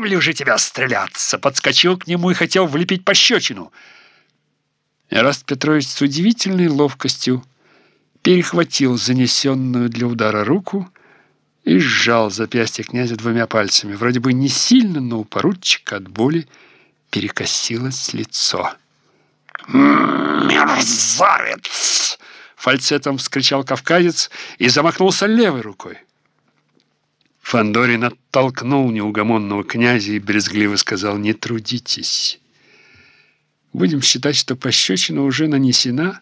заставлю же тебя стреляться!» Подскочил к нему и хотел влепить пощечину. Эраст Петрович с удивительной ловкостью перехватил занесенную для удара руку и сжал запястье князя двумя пальцами. Вроде бы не сильно, но у поручика от боли перекосилось лицо. «Мерзавец!» — фальцетом вскричал кавказец и замахнулся левой рукой. Фандорин оттолкнул неугомонного князя и брезгливо сказал «Не трудитесь». Будем считать, что пощечина уже нанесена.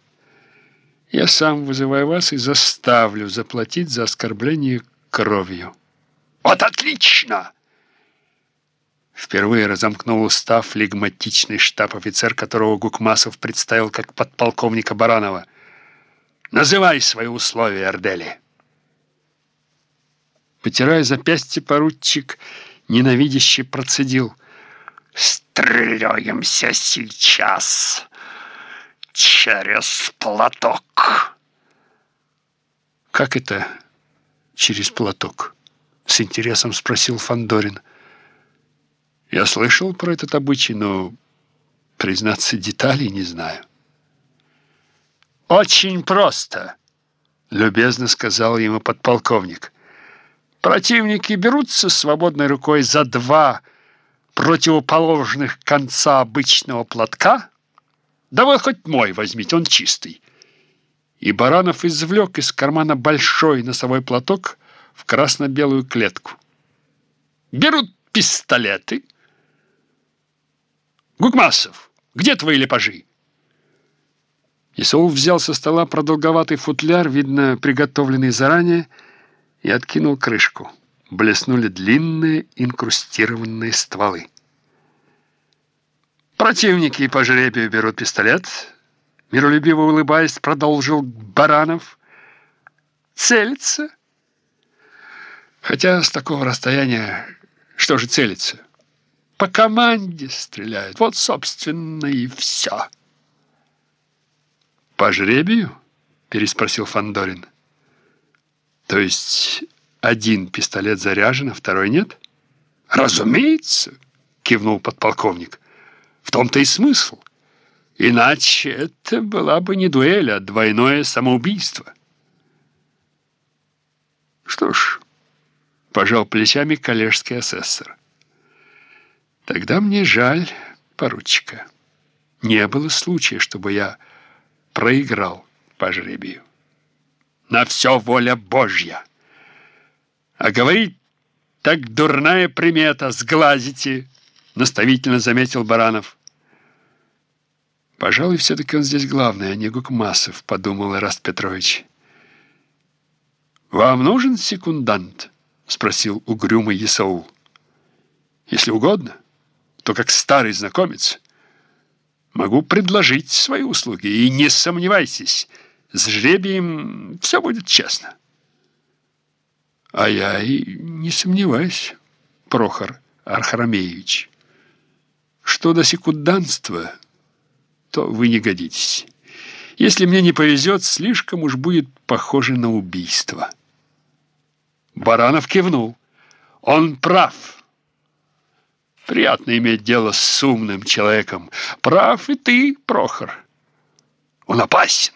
Я сам вызываю вас и заставлю заплатить за оскорбление кровью. Вот отлично! Впервые разомкнул устав флегматичный штаб-офицер, которого Гукмасов представил как подполковника Баранова. «Называй свои условия, Эрдели!» Потирая запястье, поручик ненавидяще процедил. «Стреляемся сейчас через платок!» «Как это через платок?» — с интересом спросил Фандорин. «Я слышал про этот обычай, но, признаться, деталей не знаю». «Очень просто», — любезно сказал ему подполковник. «Противники берутся свободной рукой за два противоположных конца обычного платка. Да вы хоть мой возьмите, он чистый». И Баранов извлек из кармана большой носовой платок в красно-белую клетку. «Берут пистолеты». «Гукмасов, где твои лепажи?» Исаул взял со стола продолговатый футляр, видно, приготовленный заранее, и откинул крышку. Блеснули длинные инкрустированные стволы. Противники по жребию берут пистолет. Миролюбиво улыбаясь, продолжил Баранов. Целится. Хотя с такого расстояния что же целится? По команде стреляют. Вот, собственно, и все. «По жребию?» — переспросил Фандорин. «То есть один пистолет заряжен, а второй нет?» «Разумеется!» — кивнул подполковник. «В том-то и смысл. Иначе это была бы не дуэль, а двойное самоубийство». «Что ж...» — пожал плечами коллежский асессор. «Тогда мне жаль поручика. Не было случая, чтобы я проиграл по жребию. На все воля Божья. А говорить так дурная примета, сглазите, наставительно заметил Баранов. Пожалуй, все-таки он здесь главный, а не Гукмасов, подумал Ираст Петрович. «Вам нужен секундант?» — спросил угрюмый Исаул. «Если угодно, то как старый знакомец». Могу предложить свои услуги, и не сомневайтесь, с жребием все будет честно. А я и не сомневаюсь, Прохор Архарамеевич. Что до секунданства, то вы не годитесь. Если мне не повезет, слишком уж будет похоже на убийство. Баранов кивнул. Он прав. Приятно иметь дело с умным человеком. Прав и ты, Прохор. Он опасен.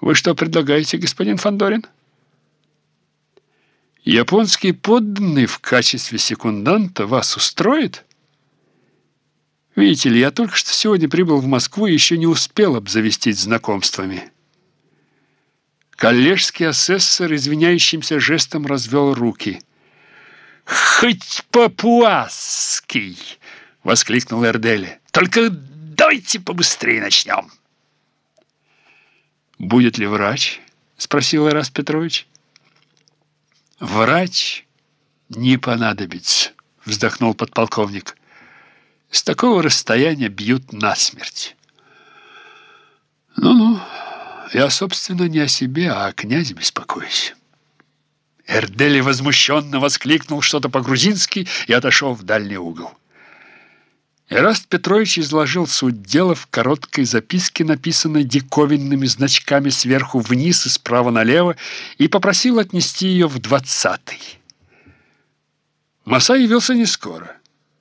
Вы что предлагаете, господин Фандорин? Японский подданный в качестве секунданта вас устроит? Видите ли, я только что сегодня прибыл в Москву и еще не успел обзавестись знакомствами. Коллежский асессор извиняющимся жестом развел руки – «Хоть папуасский!» — воскликнул Эрдели. «Только давайте побыстрее начнем!» «Будет ли врач?» — спросил Ирас Петрович. «Врач не понадобится», — вздохнул подполковник. «С такого расстояния бьют насмерть». «Ну-ну, я, собственно, не о себе, а о князе беспокоюсь». Эрдели возмущенно воскликнул что-то по-грузински и отошел в дальний угол. Эраст Петрович изложил суть дела в короткой записке, написанной диковинными значками сверху вниз и справа налево, и попросил отнести ее в двадцатый. Маса явился не скоро.